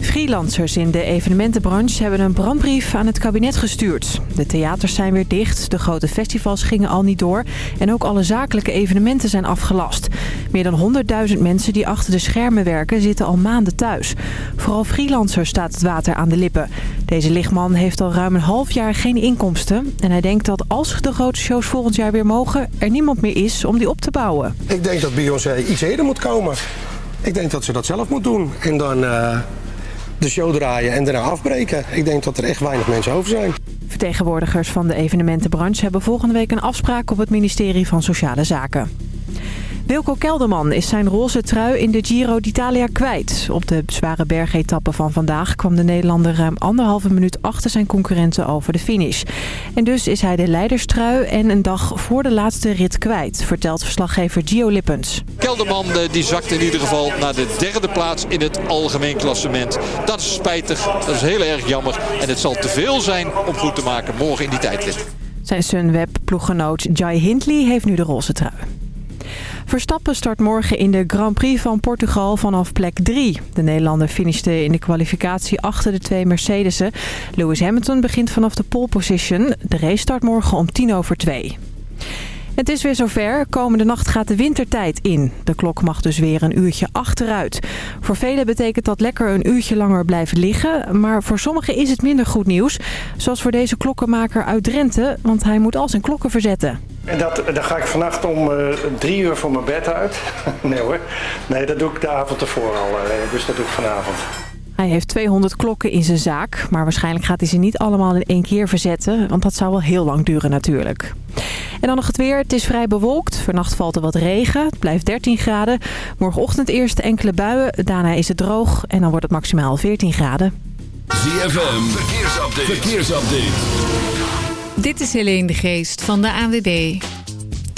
Freelancers in de evenementenbranche hebben een brandbrief aan het kabinet gestuurd. De theaters zijn weer dicht, de grote festivals gingen al niet door... en ook alle zakelijke evenementen zijn afgelast. Meer dan 100.000 mensen die achter de schermen werken zitten al maanden thuis. Vooral freelancers staat het water aan de lippen. Deze lichtman heeft al ruim een half jaar geen inkomsten... en hij denkt dat als de grote shows volgend jaar weer mogen... er niemand meer is om die op te bouwen. Ik denk dat Beyoncé iets eerder moet komen. Ik denk dat ze dat zelf moet doen. En dan uh, de show draaien en daarna afbreken. Ik denk dat er echt weinig mensen over zijn. Vertegenwoordigers van de evenementenbranche hebben volgende week een afspraak op het ministerie van Sociale Zaken. Wilco Kelderman is zijn roze trui in de Giro d'Italia kwijt. Op de zware bergetappe van vandaag kwam de Nederlander ruim anderhalve minuut achter zijn concurrenten over de finish. En dus is hij de leiderstrui en een dag voor de laatste rit kwijt, vertelt verslaggever Gio Lippens. Kelderman eh, die zakt in ieder geval naar de derde plaats in het algemeen klassement. Dat is spijtig, dat is heel erg jammer. En het zal te veel zijn om goed te maken morgen in die tijdrit. Zijn Sunweb-ploeggenoot Jai Hindley heeft nu de roze trui. Verstappen start morgen in de Grand Prix van Portugal vanaf plek 3. De Nederlander finishte in de kwalificatie achter de twee Mercedes'en. Lewis Hamilton begint vanaf de pole position. De race start morgen om tien over twee. Het is weer zover. Komende nacht gaat de wintertijd in. De klok mag dus weer een uurtje achteruit. Voor velen betekent dat lekker een uurtje langer blijven liggen. Maar voor sommigen is het minder goed nieuws. Zoals voor deze klokkenmaker uit Drenthe. Want hij moet al zijn klokken verzetten. En dat, dan ga ik vannacht om uh, drie uur voor mijn bed uit. nee hoor. Nee, dat doe ik de avond ervoor al. Uh, dus dat doe ik vanavond. Hij heeft 200 klokken in zijn zaak, maar waarschijnlijk gaat hij ze niet allemaal in één keer verzetten, want dat zou wel heel lang duren natuurlijk. En dan nog het weer. Het is vrij bewolkt. Vannacht valt er wat regen. Het blijft 13 graden. Morgenochtend eerst enkele buien. Daarna is het droog en dan wordt het maximaal 14 graden. ZFM, verkeersupdate. verkeersupdate. Dit is Helene de Geest van de ANWB.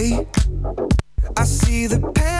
I see the pain.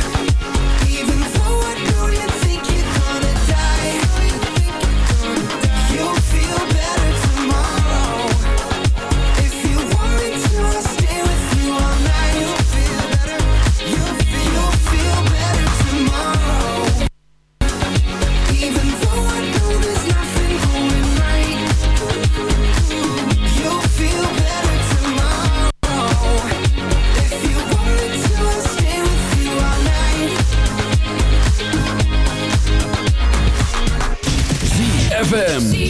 ZFM.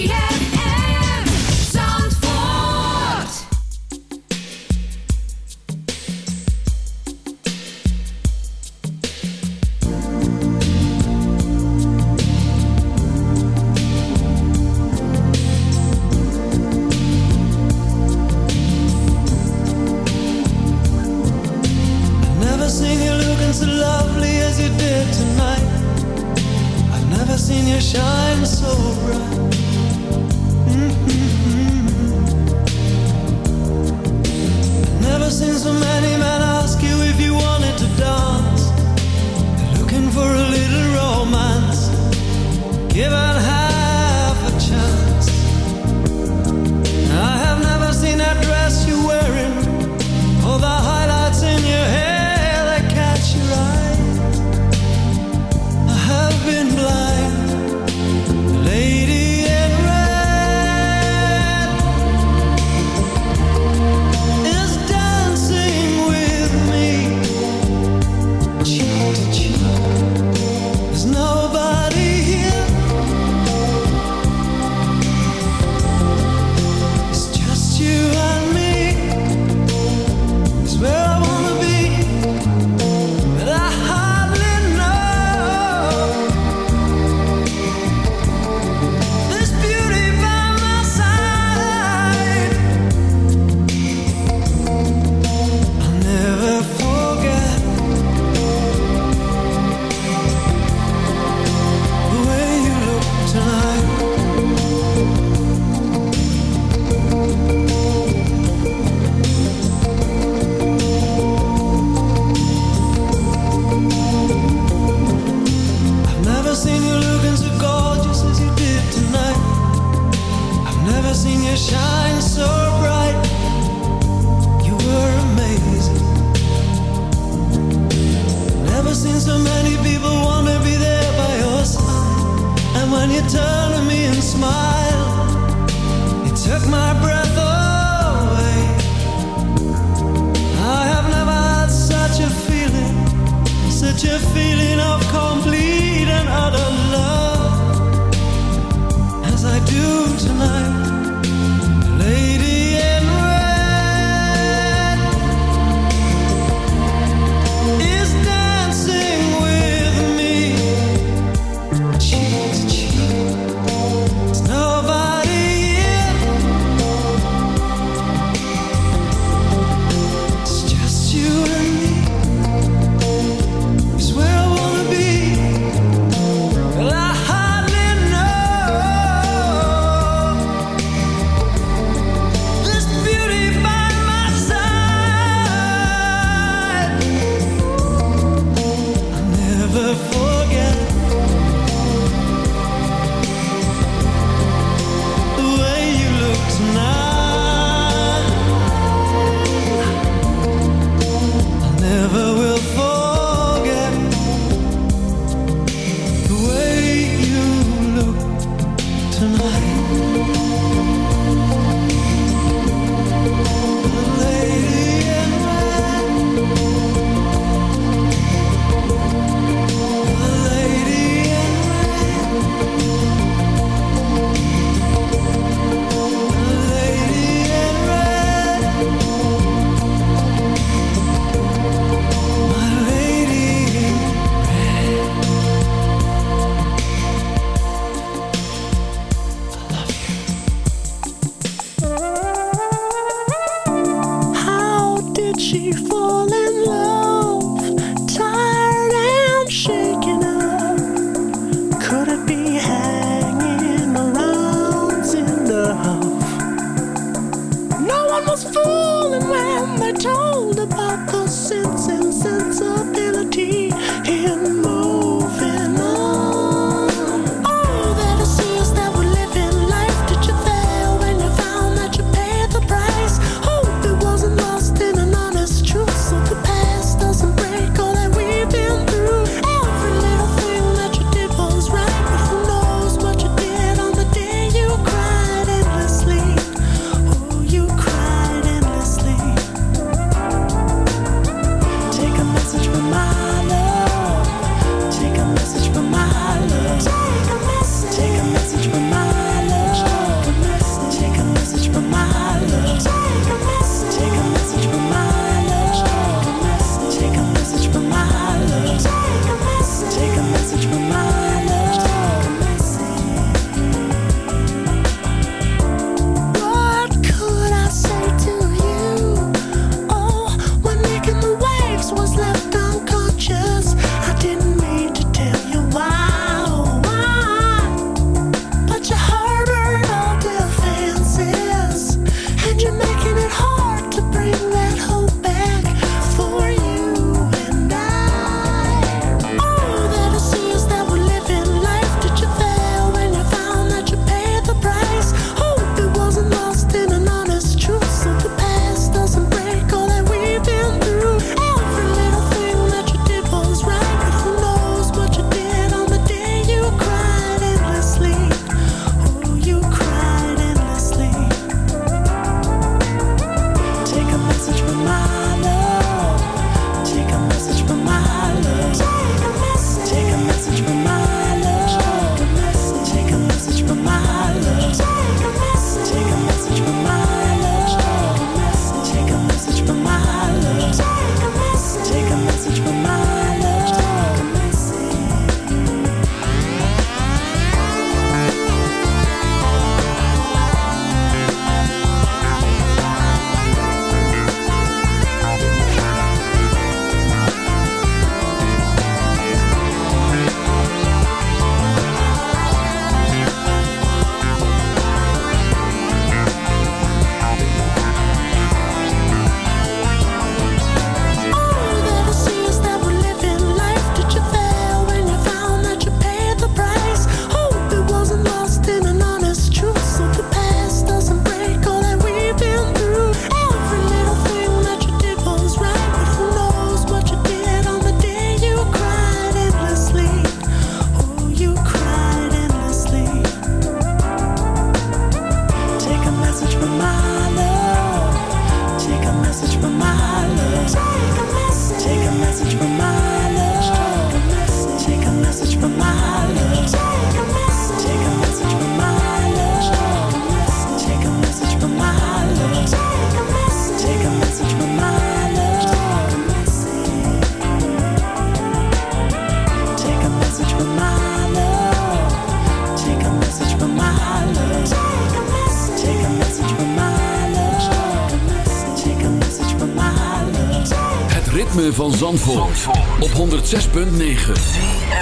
Op 106.9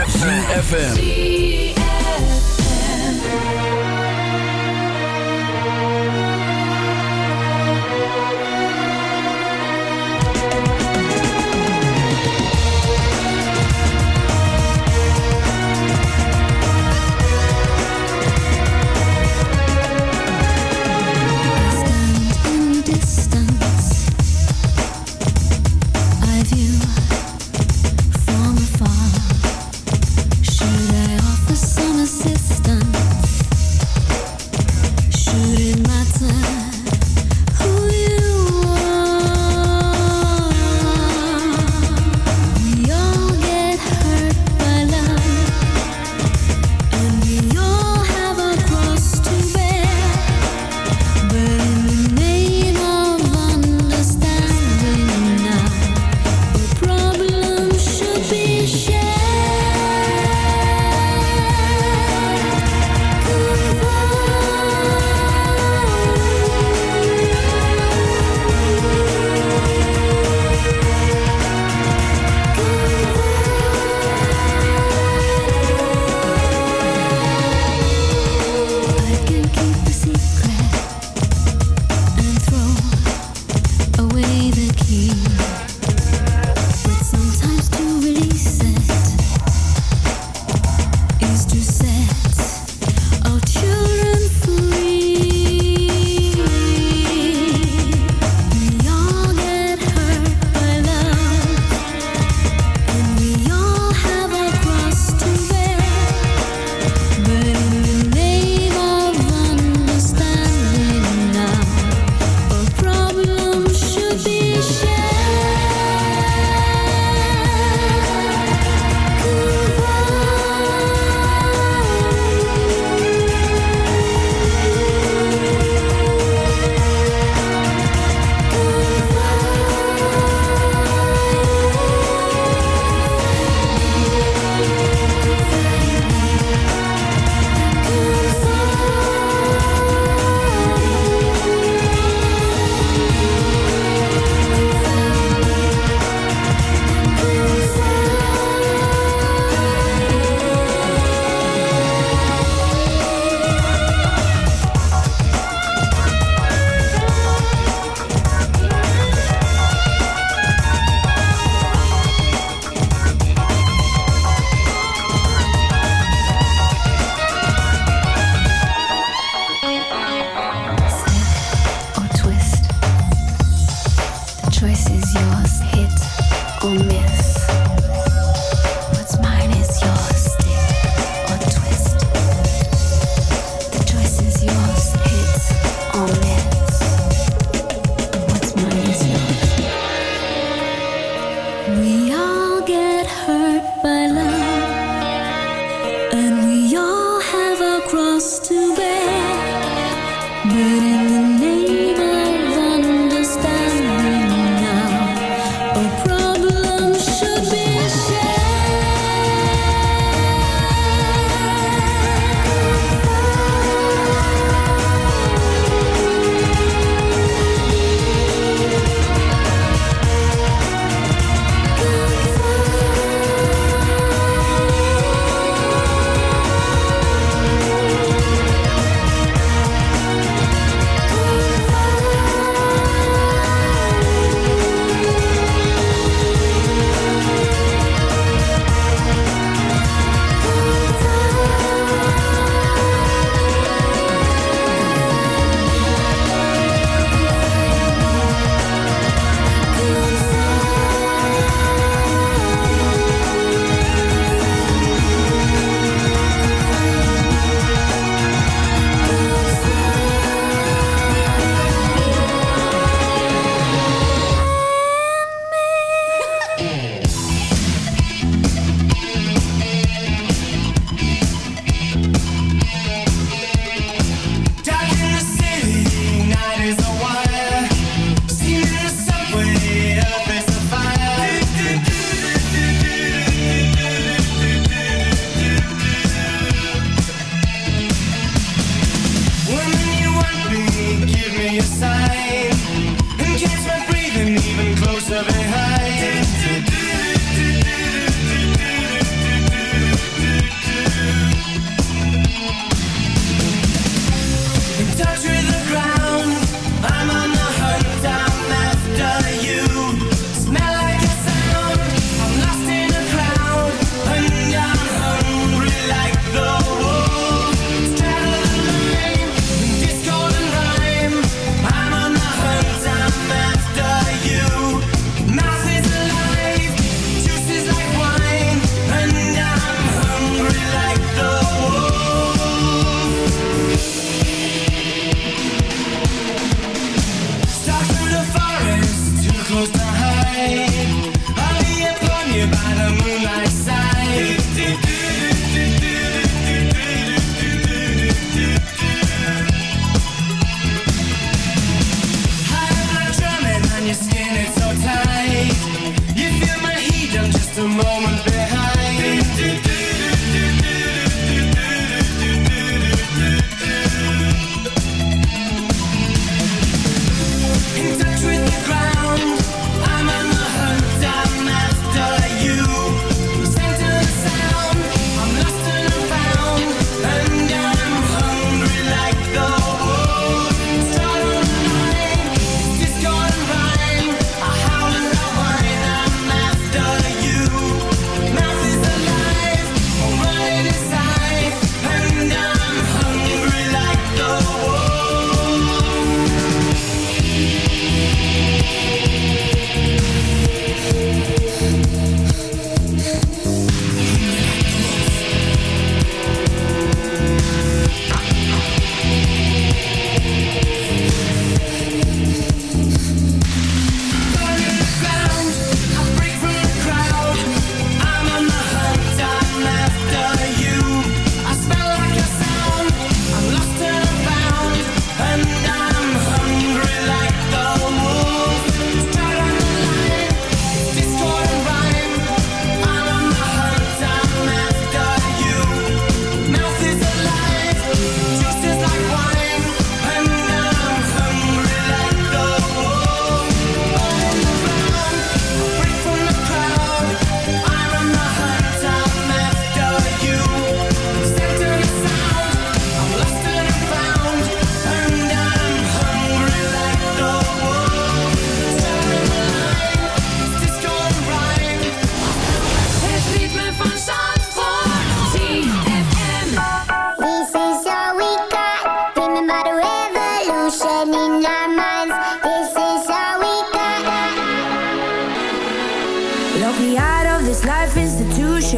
ZFM.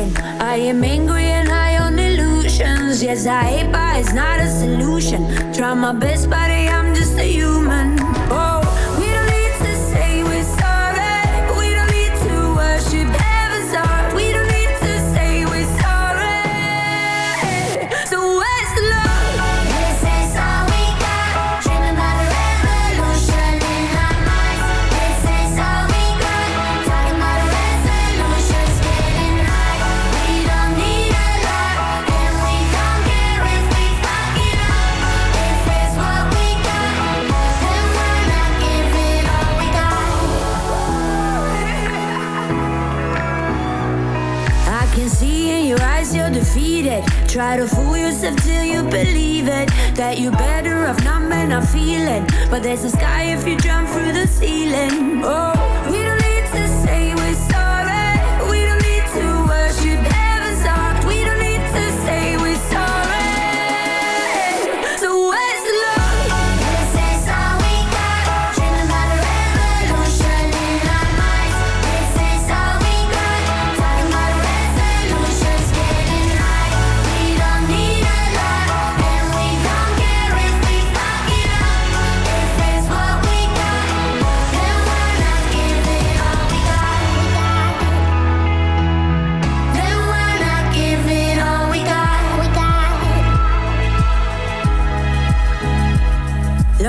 I am angry and high on illusions. Yes, I hate, but it's not a solution. Try my best, buddy, I'm just a human. Try to fool yourself till you believe it. That you're better off not, and not feeling. But there's a sky if you jump through the ceiling. Oh.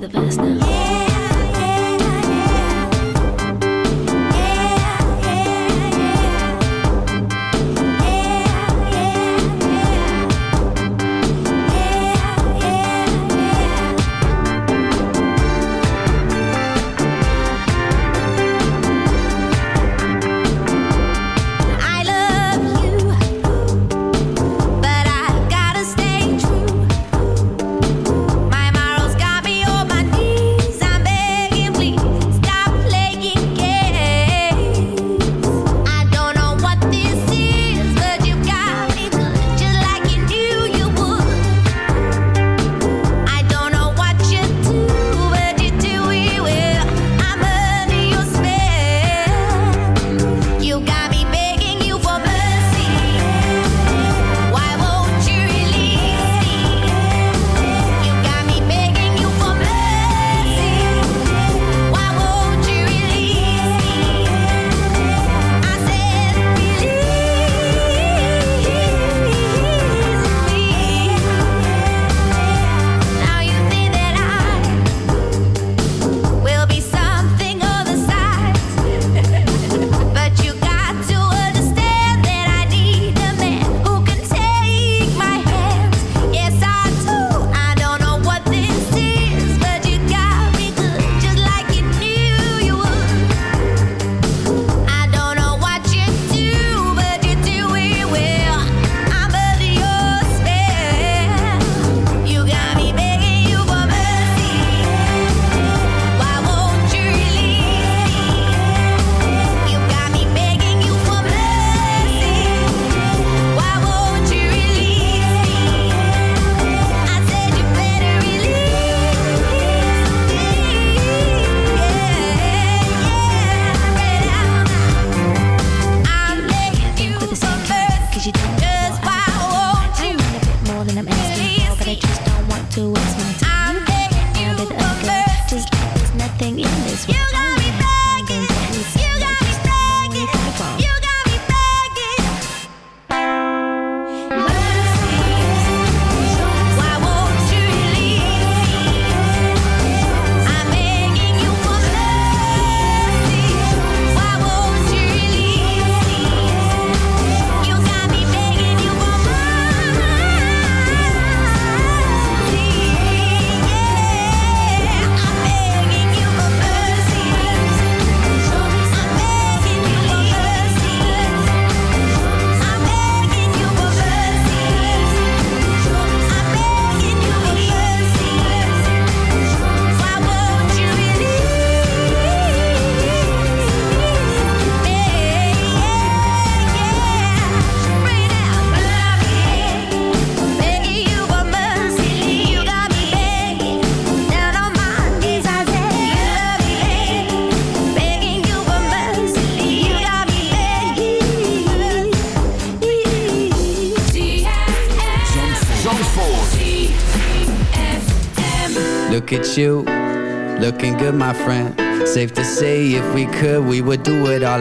The verse now.